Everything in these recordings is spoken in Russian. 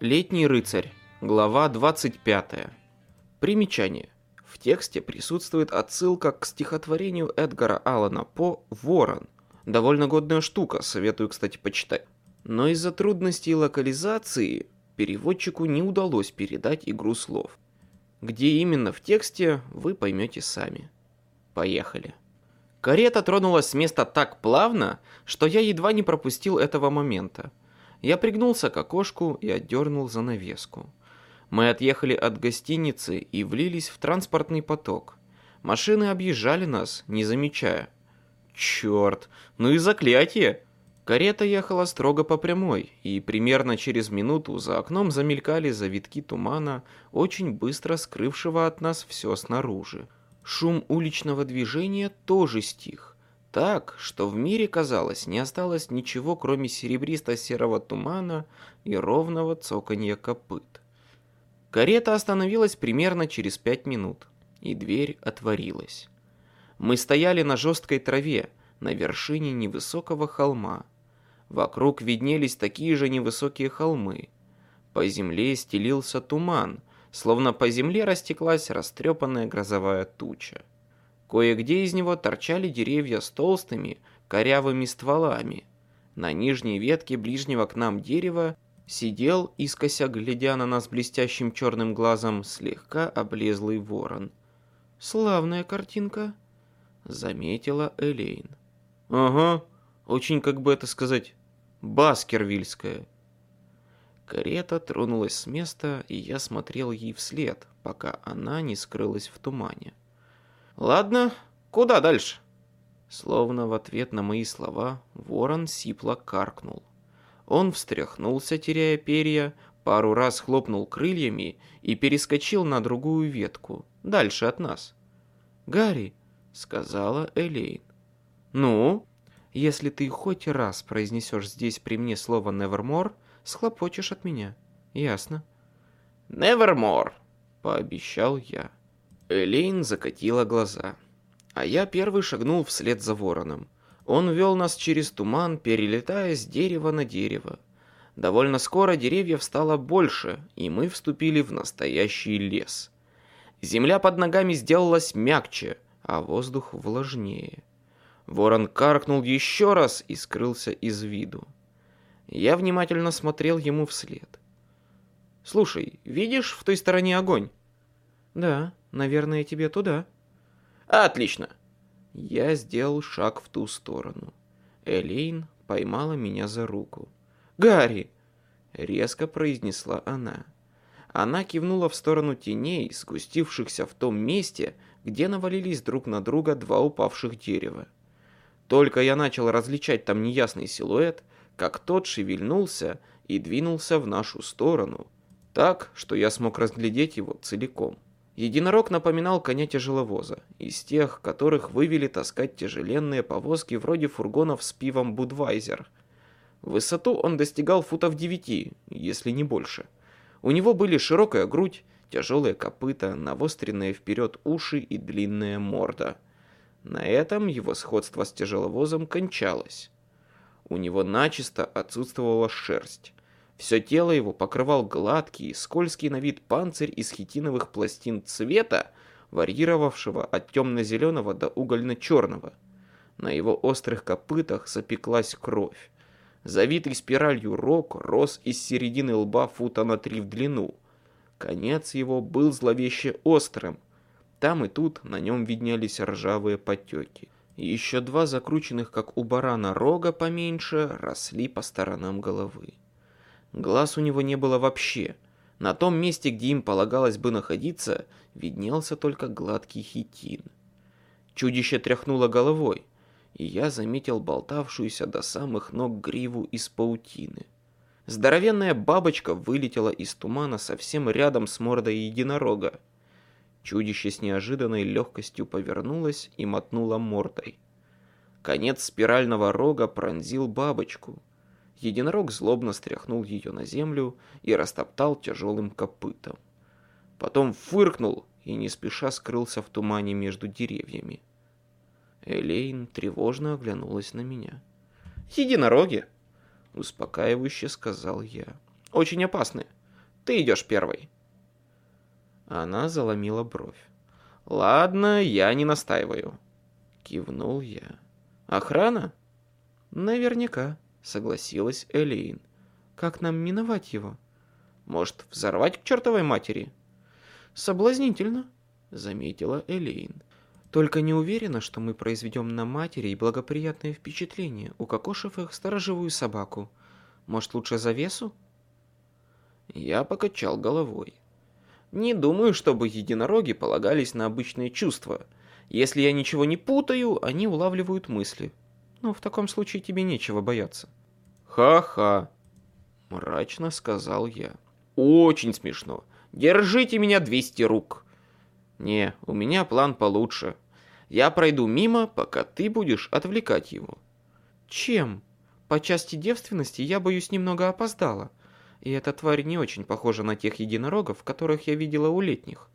Летний рыцарь. Глава 25. Примечание. В тексте присутствует отсылка к стихотворению Эдгара Аллана По «Ворон». Довольно годная штука, советую, кстати, почитать. Но из-за трудностей локализации переводчику не удалось передать игру слов. Где именно в тексте, вы поймете сами. Поехали. Карета тронулась с места так плавно, что я едва не пропустил этого момента. Я пригнулся к окошку и отдернул занавеску. Мы отъехали от гостиницы и влились в транспортный поток. Машины объезжали нас, не замечая. Черт, ну и заклятие! Карета ехала строго по прямой, и примерно через минуту за окном замелькали завитки тумана, очень быстро скрывшего от нас все снаружи. Шум уличного движения тоже стих. Так, что в мире, казалось, не осталось ничего, кроме серебристо-серого тумана и ровного цоканья копыт. Карета остановилась примерно через пять минут, и дверь отворилась. Мы стояли на жесткой траве, на вершине невысокого холма. Вокруг виднелись такие же невысокие холмы. По земле стелился туман, словно по земле растеклась растрепанная грозовая туча. Кое-где из него торчали деревья с толстыми, корявыми стволами. На нижней ветке ближнего к нам дерева сидел, искося глядя на нас блестящим черным глазом, слегка облезлый ворон. «Славная картинка», — заметила Элейн. «Ага, очень, как бы это сказать, баскервильская». Карета тронулась с места, и я смотрел ей вслед, пока она не скрылась в тумане. «Ладно, куда дальше?» Словно в ответ на мои слова, ворон сипло каркнул. Он встряхнулся, теряя перья, пару раз хлопнул крыльями и перескочил на другую ветку, дальше от нас. «Гарри», — сказала Элейн. «Ну?» «Если ты хоть раз произнесешь здесь при мне слово «nevermore», схлопочешь от меня. Ясно?» «Nevermore», — пообещал я. Элейн закатила глаза. А я первый шагнул вслед за вороном. Он вел нас через туман, перелетая с дерева на дерево. Довольно скоро деревьев стало больше, и мы вступили в настоящий лес. Земля под ногами сделалась мягче, а воздух влажнее. Ворон каркнул еще раз и скрылся из виду. Я внимательно смотрел ему вслед. «Слушай, видишь в той стороне огонь?» «Да, наверное, тебе туда». «Отлично!» Я сделал шаг в ту сторону. Элейн поймала меня за руку. «Гарри!» — резко произнесла она. Она кивнула в сторону теней, сгустившихся в том месте, где навалились друг на друга два упавших дерева. Только я начал различать там неясный силуэт, как тот шевельнулся и двинулся в нашу сторону, так, что я смог разглядеть его целиком. Единорог напоминал коня тяжеловоза, из тех, которых вывели таскать тяжеленные повозки вроде фургонов с пивом «Будвайзер». Высоту он достигал футов девяти, если не больше. У него были широкая грудь, тяжелые копыта, навостренные вперед уши и длинная морда. На этом его сходство с тяжеловозом кончалось. У него начисто отсутствовала шерсть. Все тело его покрывал гладкий, скользкий на вид панцирь из хитиновых пластин цвета, варьировавшего от темно-зеленого до угольно-черного. На его острых копытах запеклась кровь. Завитый спиралью рог рос из середины лба фута на три в длину. Конец его был зловеще острым. Там и тут на нем виднелись ржавые потеки. Еще два закрученных, как у барана, рога поменьше росли по сторонам головы. Глаз у него не было вообще. На том месте, где им полагалось бы находиться, виднелся только гладкий хитин. Чудище тряхнуло головой, и я заметил болтавшуюся до самых ног гриву из паутины. Здоровенная бабочка вылетела из тумана совсем рядом с мордой единорога. Чудище с неожиданной легкостью повернулось и мотнуло мордой. Конец спирального рога пронзил бабочку, Единорог злобно стряхнул ее на землю и растоптал тяжелым копытом. Потом фыркнул и не спеша скрылся в тумане между деревьями. Элейн тревожно оглянулась на меня. «Единороги!» — успокаивающе сказал я. «Очень опасные. Ты идешь первой. Она заломила бровь. Ладно, я не настаиваю. Кивнул я. Охрана? Наверняка, согласилась Элейн. Как нам миновать его? Может, взорвать к чертовой матери? Соблазнительно, заметила Элейн. Только не уверена, что мы произведем на матери благоприятное впечатление, укокошив их сторожевую собаку. Может, лучше завесу? Я покачал головой. Не думаю, чтобы единороги полагались на обычные чувства. Если я ничего не путаю, они улавливают мысли. Ну, в таком случае тебе нечего бояться. Ха-ха, мрачно сказал я. Очень смешно. Держите меня 200 рук. Не, у меня план получше. Я пройду мимо, пока ты будешь отвлекать его. Чем? По части девственности я боюсь немного опоздала. И эта тварь не очень похожа на тех единорогов, которых я видела у летних.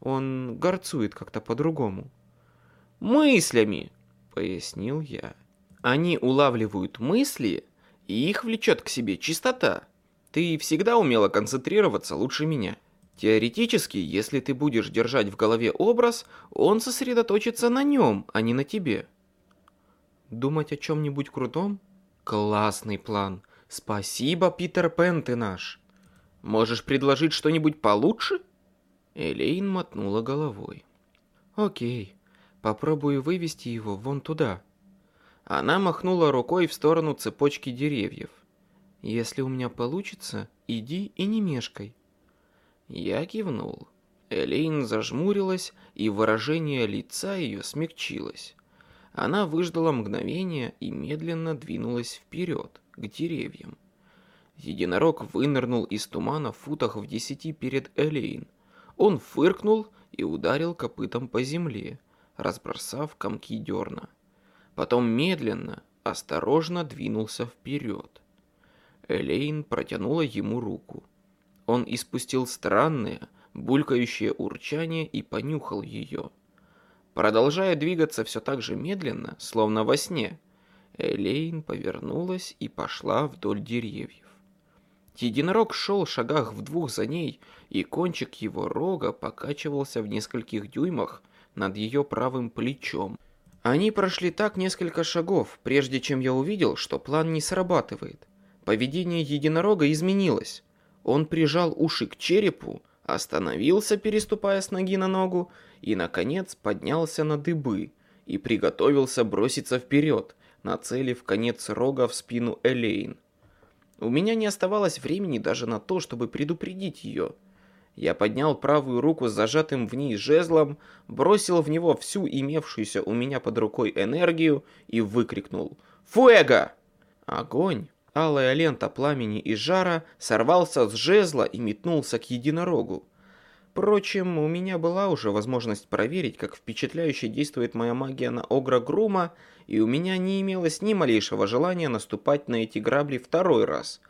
Он горцует как-то по-другому. «Мыслями!» — пояснил я. «Они улавливают мысли, и их влечет к себе чистота. Ты всегда умела концентрироваться лучше меня. Теоретически, если ты будешь держать в голове образ, он сосредоточится на нем, а не на тебе». «Думать о чем-нибудь крутом? Классный план!» Спасибо, Питер Пен, ты наш. Можешь предложить что-нибудь получше? Элейн мотнула головой. Окей, попробую вывести его вон туда. Она махнула рукой в сторону цепочки деревьев. Если у меня получится, иди и не мешкай. Я кивнул. Элейн зажмурилась, и выражение лица ее смягчилось. Она выждала мгновение и медленно двинулась вперед к деревьям. Единорог вынырнул из тумана в футах в десяти перед Элейн. Он фыркнул и ударил копытом по земле, разбросав комки дерна. Потом медленно, осторожно двинулся вперед. Элейн протянула ему руку. Он испустил странное, булькающее урчание и понюхал ее. Продолжая двигаться все так же медленно, словно во сне, Элейн повернулась и пошла вдоль деревьев. Единорог шел в шагах в двух за ней, и кончик его рога покачивался в нескольких дюймах над ее правым плечом. Они прошли так несколько шагов, прежде чем я увидел, что план не срабатывает. Поведение единорога изменилось. Он прижал уши к черепу, остановился, переступая с ноги на ногу, и, наконец, поднялся на дыбы и приготовился броситься вперед, нацелив конец рога в спину Элейн. У меня не оставалось времени даже на то, чтобы предупредить ее. Я поднял правую руку с зажатым в ней жезлом, бросил в него всю имевшуюся у меня под рукой энергию и выкрикнул «Фуэго!». Огонь, алая лента пламени и жара, сорвался с жезла и метнулся к единорогу. Впрочем, у меня была уже возможность проверить, как впечатляюще действует моя магия на Огра Грума, и у меня не имелось ни малейшего желания наступать на эти грабли второй раз.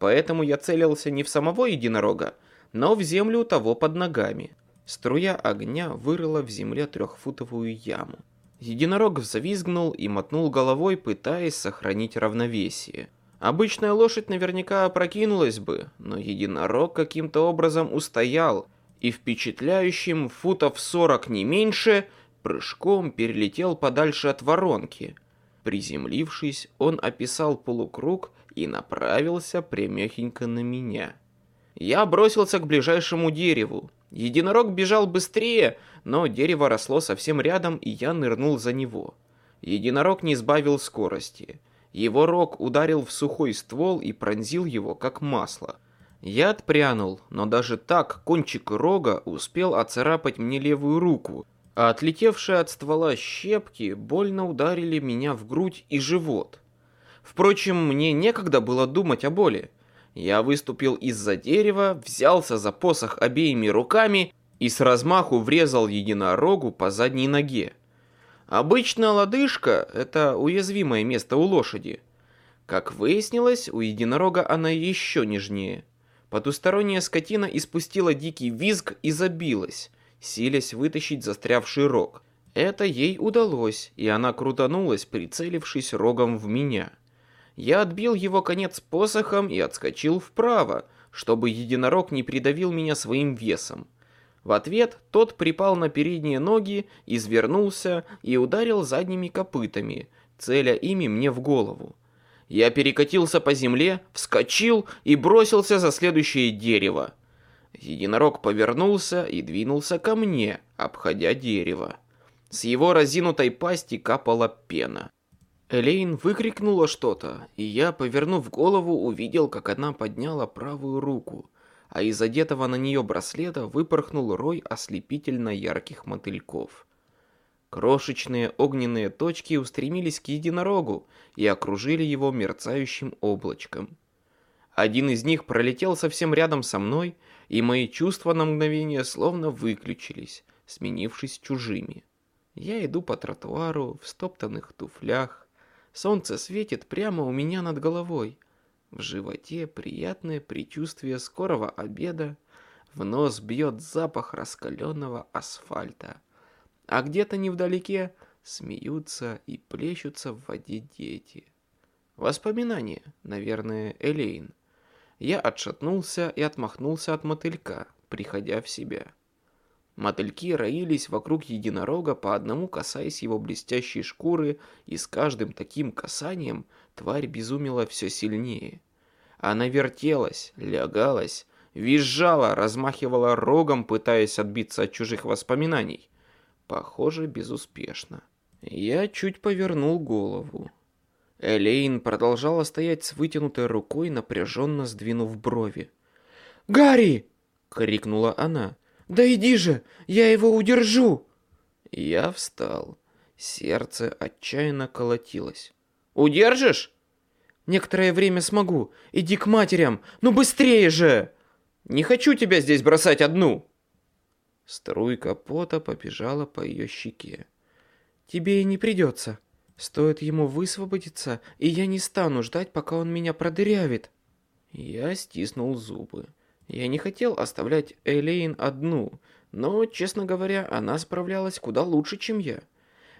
Поэтому я целился не в самого единорога, но в землю того под ногами. Струя огня вырыла в земле трехфутовую яму. Единорог взвизгнул и мотнул головой, пытаясь сохранить равновесие. Обычная лошадь наверняка опрокинулась бы, но единорог каким-то образом устоял, и впечатляющим футов сорок не меньше прыжком перелетел подальше от воронки. Приземлившись, он описал полукруг и направился прямехенько на меня. Я бросился к ближайшему дереву. Единорог бежал быстрее, но дерево росло совсем рядом, и я нырнул за него. Единорог не сбавил скорости. Его рог ударил в сухой ствол и пронзил его, как масло. Я отпрянул, но даже так кончик рога успел оцарапать мне левую руку, а отлетевшие от ствола щепки больно ударили меня в грудь и живот. Впрочем, мне некогда было думать о боли. Я выступил из-за дерева, взялся за посох обеими руками и с размаху врезал единорогу по задней ноге. Обычно лодыжка – это уязвимое место у лошади. Как выяснилось, у единорога она еще нежнее – Потусторонняя скотина испустила дикий визг и забилась, силясь вытащить застрявший рог. Это ей удалось, и она крутанулась, прицелившись рогом в меня. Я отбил его конец посохом и отскочил вправо, чтобы единорог не придавил меня своим весом. В ответ тот припал на передние ноги, извернулся и ударил задними копытами, целя ими мне в голову. Я перекатился по земле, вскочил и бросился за следующее дерево. Единорог повернулся и двинулся ко мне, обходя дерево. С его разинутой пасти капала пена. Элейн выкрикнула что-то, и я, повернув голову, увидел, как она подняла правую руку, а из одетого на нее браслета выпорхнул рой ослепительно ярких мотыльков. Крошечные огненные точки устремились к единорогу и окружили его мерцающим облачком. Один из них пролетел совсем рядом со мной, и мои чувства на мгновение словно выключились, сменившись чужими. Я иду по тротуару в стоптанных туфлях. Солнце светит прямо у меня над головой. В животе приятное предчувствие скорого обеда. В нос бьет запах раскаленного асфальта а где-то невдалеке смеются и плещутся в воде дети. Воспоминания, наверное, Элейн. Я отшатнулся и отмахнулся от мотылька, приходя в себя. Мотыльки роились вокруг единорога, по одному касаясь его блестящей шкуры, и с каждым таким касанием тварь безумела все сильнее. Она вертелась, лягалась, визжала, размахивала рогом, пытаясь отбиться от чужих воспоминаний. Похоже, безуспешно. Я чуть повернул голову. Элейн продолжала стоять с вытянутой рукой, напряженно сдвинув брови. «Гарри!» — крикнула она. «Да иди же! Я его удержу!» Я встал. Сердце отчаянно колотилось. «Удержишь?» «Некоторое время смогу. Иди к матерям. Ну быстрее же!» «Не хочу тебя здесь бросать одну!» Струйка пота побежала по ее щеке. «Тебе и не придется. Стоит ему высвободиться, и я не стану ждать, пока он меня продырявит». Я стиснул зубы. Я не хотел оставлять Элейн одну, но, честно говоря, она справлялась куда лучше, чем я.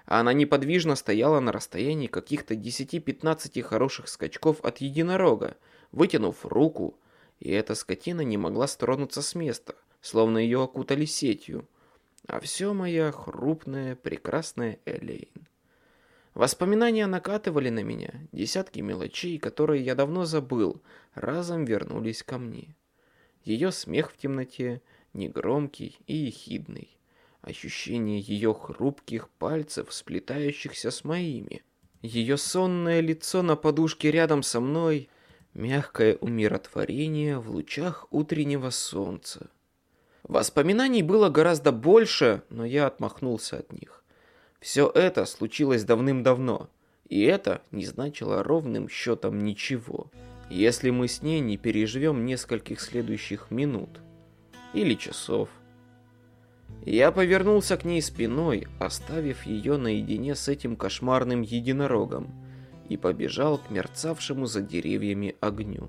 Она неподвижно стояла на расстоянии каких-то 10-15 хороших скачков от единорога, вытянув руку, и эта скотина не могла стронуться с места словно ее окутали сетью. А все моя хрупная, прекрасная Элейн. Воспоминания накатывали на меня, десятки мелочей, которые я давно забыл, разом вернулись ко мне. Ее смех в темноте, негромкий и ехидный. Ощущение ее хрупких пальцев, сплетающихся с моими. Ее сонное лицо на подушке рядом со мной, мягкое умиротворение в лучах утреннего солнца. Воспоминаний было гораздо больше, но я отмахнулся от них. Все это случилось давным-давно, и это не значило ровным счетом ничего, если мы с ней не переживем нескольких следующих минут или часов. Я повернулся к ней спиной, оставив ее наедине с этим кошмарным единорогом, и побежал к мерцавшему за деревьями огню.